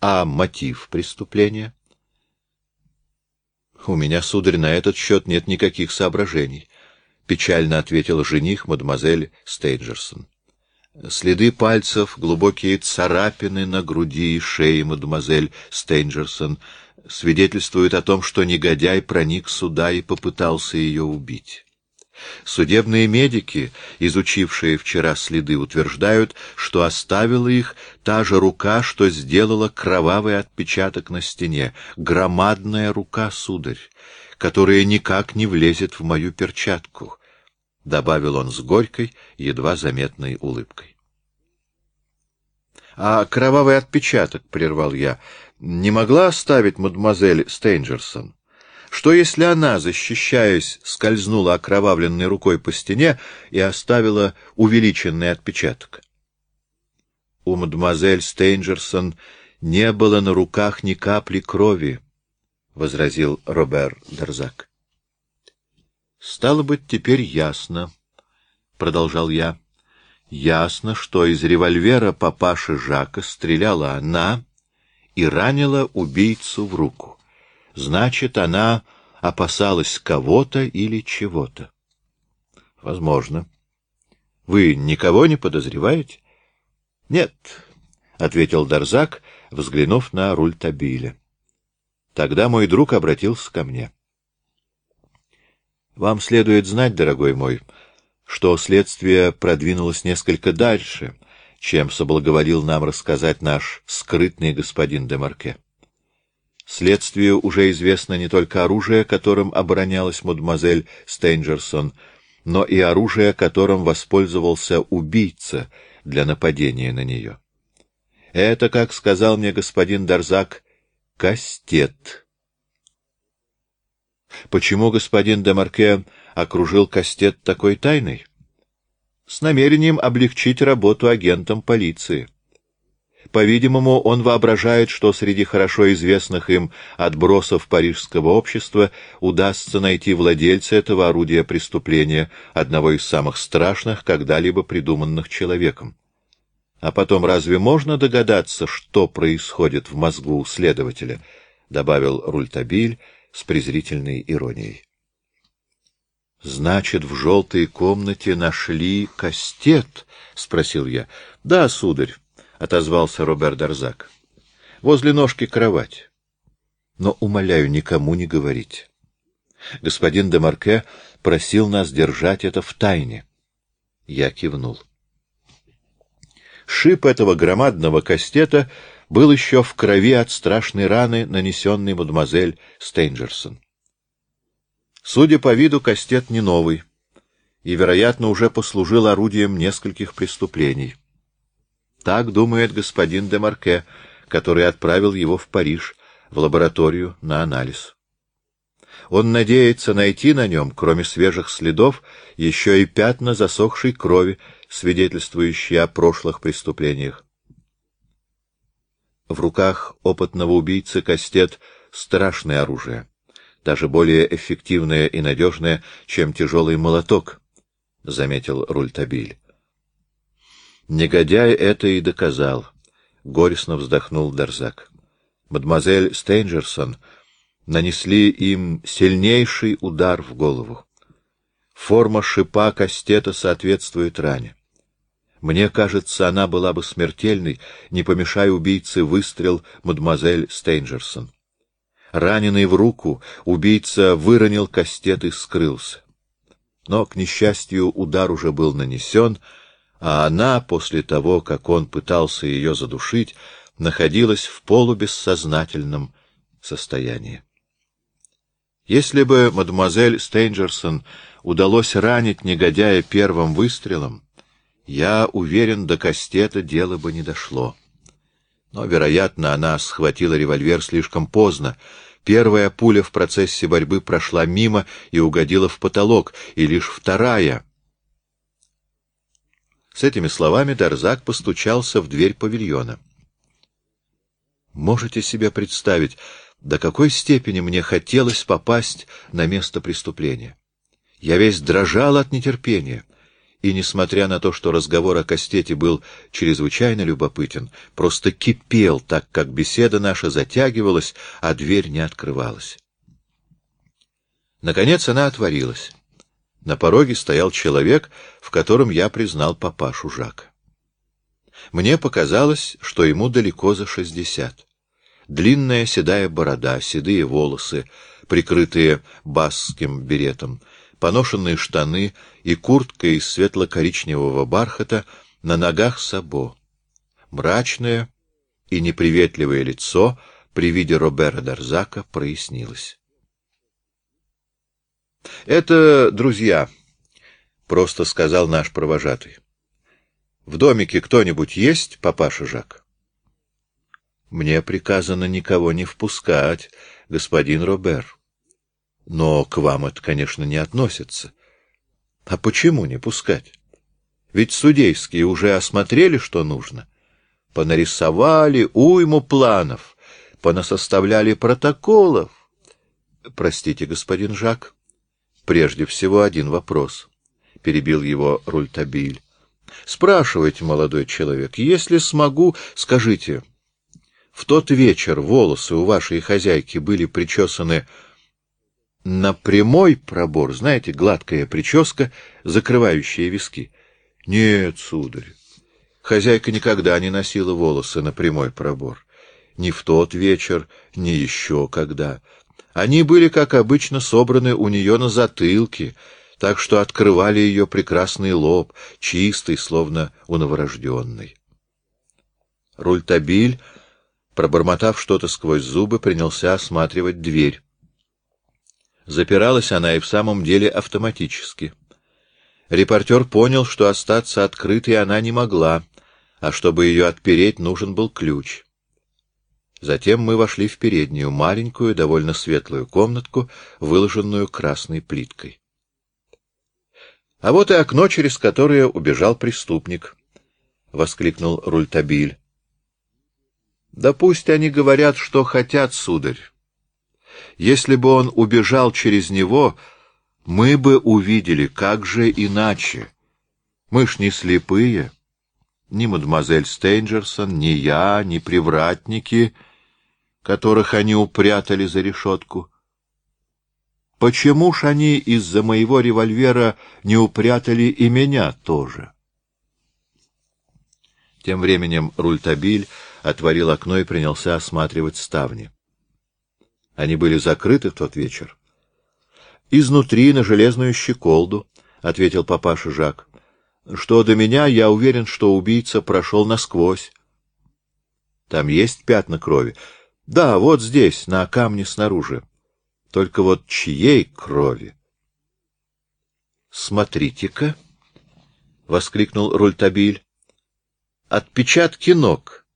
А мотив преступления? — У меня, сударь, на этот счет нет никаких соображений, — печально ответил жених мадемуазель Стейнджерсон. Следы пальцев, глубокие царапины на груди и шее мадемуазель Стейнджерсон свидетельствуют о том, что негодяй проник сюда и попытался ее убить. Судебные медики, изучившие вчера следы, утверждают, что оставила их та же рука, что сделала кровавый отпечаток на стене, громадная рука, сударь, которая никак не влезет в мою перчатку, — добавил он с горькой, едва заметной улыбкой. — А кровавый отпечаток, — прервал я, — не могла оставить мадемуазель Стейнджерсон? Что, если она, защищаясь, скользнула окровавленной рукой по стене и оставила увеличенный отпечаток? У мадемуазель Стейнджерсон не было на руках ни капли крови, — возразил Робер Дерзак. — Стало быть, теперь ясно, — продолжал я. — Ясно, что из револьвера папаши Жака стреляла она и ранила убийцу в руку. Значит, она опасалась кого-то или чего-то. — Возможно. — Вы никого не подозреваете? — Нет, — ответил Дарзак, взглянув на руль Табиля. Тогда мой друг обратился ко мне. — Вам следует знать, дорогой мой, что следствие продвинулось несколько дальше, чем соблаговолил нам рассказать наш скрытный господин Демарке. Следствию уже известно не только оружие, которым оборонялась мадемуазель Стейнджерсон, но и оружие, которым воспользовался убийца для нападения на нее. Это, как сказал мне господин Дарзак, кастет. Почему господин Демарке окружил кастет такой тайной? С намерением облегчить работу агентам полиции. По-видимому, он воображает, что среди хорошо известных им отбросов парижского общества удастся найти владельца этого орудия преступления, одного из самых страшных, когда-либо придуманных человеком. А потом разве можно догадаться, что происходит в мозгу следователя? — добавил Рультабиль с презрительной иронией. — Значит, в желтой комнате нашли кастет? — спросил я. — Да, сударь. — отозвался Робер Дарзак. — Возле ножки кровать. Но, умоляю, никому не говорить. Господин де Марке просил нас держать это в тайне. Я кивнул. Шип этого громадного кастета был еще в крови от страшной раны, нанесенной мадемуазель Стейнджерсон. Судя по виду, кастет не новый и, вероятно, уже послужил орудием нескольких преступлений. Так думает господин де Марке, который отправил его в Париж, в лабораторию на анализ. Он надеется найти на нем, кроме свежих следов, еще и пятна засохшей крови, свидетельствующие о прошлых преступлениях. В руках опытного убийцы кастет — страшное оружие, даже более эффективное и надежное, чем тяжелый молоток, — заметил Рультабиль. Негодяй это и доказал. Горестно вздохнул Дарзак. Мадемуазель Стейнджерсон нанесли им сильнейший удар в голову. Форма шипа кастета соответствует ране. Мне кажется, она была бы смертельной, не помешая убийце выстрел мадемуазель Стейнджерсон. Раненый в руку, убийца выронил кастет и скрылся. Но, к несчастью, удар уже был нанесен — а она, после того, как он пытался ее задушить, находилась в полубессознательном состоянии. Если бы мадемуазель Стейнджерсон удалось ранить негодяя первым выстрелом, я уверен, до кастета дело бы не дошло. Но, вероятно, она схватила револьвер слишком поздно. Первая пуля в процессе борьбы прошла мимо и угодила в потолок, и лишь вторая — с этими словами Дарзак постучался в дверь павильона. Можете себе представить, до какой степени мне хотелось попасть на место преступления. Я весь дрожал от нетерпения и, несмотря на то, что разговор о Кастете был чрезвычайно любопытен, просто кипел, так как беседа наша затягивалась, а дверь не открывалась. Наконец она отворилась. На пороге стоял человек, в котором я признал папашу Жака. Мне показалось, что ему далеко за шестьдесят. Длинная седая борода, седые волосы, прикрытые басским беретом, поношенные штаны и куртка из светло-коричневого бархата, на ногах сабо. Мрачное и неприветливое лицо при виде Робера Дарзака прояснилось. — Это друзья, — просто сказал наш провожатый. — В домике кто-нибудь есть, папаша Жак? — Мне приказано никого не впускать, господин Робер. Но к вам это, конечно, не относится. А почему не пускать? Ведь судейские уже осмотрели, что нужно. Понарисовали уйму планов, понасоставляли протоколов. Простите, господин Жак, прежде всего один вопрос. Перебил его Рультабиль. Спрашивайте, молодой человек, если смогу, скажите, в тот вечер волосы у вашей хозяйки были причесаны на прямой пробор, знаете, гладкая прическа, закрывающая виски. Нет, сударь, хозяйка никогда не носила волосы на прямой пробор. Ни в тот вечер, ни еще когда. Они были, как обычно, собраны у нее на затылке, так что открывали ее прекрасный лоб, чистый, словно у новорожденной. Рультабиль, пробормотав что-то сквозь зубы, принялся осматривать дверь. Запиралась она и в самом деле автоматически. Репортер понял, что остаться открытой она не могла, а чтобы ее отпереть, нужен был ключ. Затем мы вошли в переднюю, маленькую, довольно светлую комнатку, выложенную красной плиткой. А вот и окно, через которое убежал преступник, — воскликнул Рультабиль. — Да пусть они говорят, что хотят, сударь. Если бы он убежал через него, мы бы увидели, как же иначе. Мы ж не слепые. Ни мадемуазель Стейнджерсон, ни я, ни привратники, которых они упрятали за решетку. Почему ж они из-за моего револьвера не упрятали и меня тоже? Тем временем Рультабиль отворил окно и принялся осматривать ставни. Они были закрыты в тот вечер. — Изнутри на железную щеколду, — ответил папаша Жак. — Что до меня, я уверен, что убийца прошел насквозь. — Там есть пятна крови? — Да, вот здесь, на камне снаружи. Только вот чьей крови? — Смотрите-ка! — воскликнул Рультабиль. — Отпечатки ног.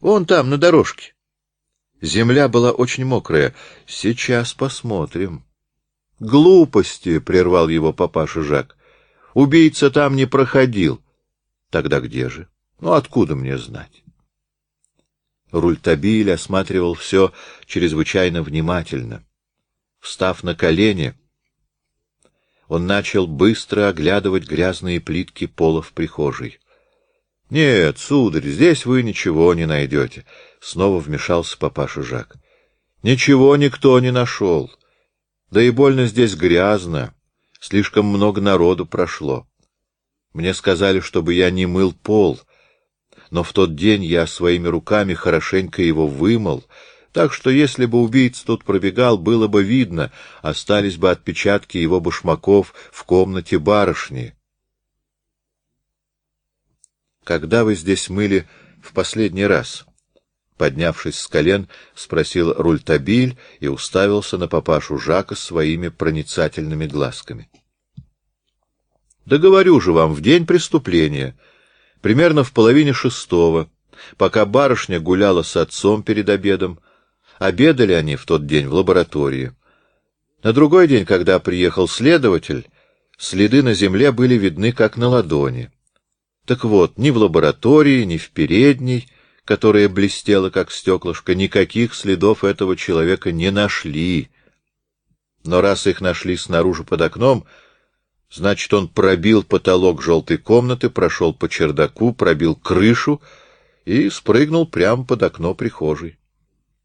Вон там, на дорожке. Земля была очень мокрая. Сейчас посмотрим. Глупости, прервал его папаша Жак. Убийца там не проходил. Тогда где же? Ну откуда мне знать? Рультабиль осматривал все чрезвычайно внимательно. Встав на колени, он начал быстро оглядывать грязные плитки пола в прихожей. — Нет, сударь, здесь вы ничего не найдете, — снова вмешался папаша Жак. — Ничего никто не нашел. Да и больно здесь грязно. Слишком много народу прошло. Мне сказали, чтобы я не мыл пол, но в тот день я своими руками хорошенько его вымыл, так что если бы убийца тут пробегал, было бы видно, остались бы отпечатки его башмаков в комнате барышни. Когда вы здесь мыли в последний раз? Поднявшись с колен, спросил Рультабиль и уставился на папашу Жака своими проницательными глазками. — Да говорю же вам, в день преступления, примерно в половине шестого, пока барышня гуляла с отцом перед обедом, обедали они в тот день в лаборатории. На другой день, когда приехал следователь, следы на земле были видны как на ладони. Так вот, ни в лаборатории, ни в передней, которая блестела как стеклышко, никаких следов этого человека не нашли. Но раз их нашли снаружи под окном, Значит, он пробил потолок желтой комнаты, прошел по чердаку, пробил крышу и спрыгнул прямо под окно прихожей.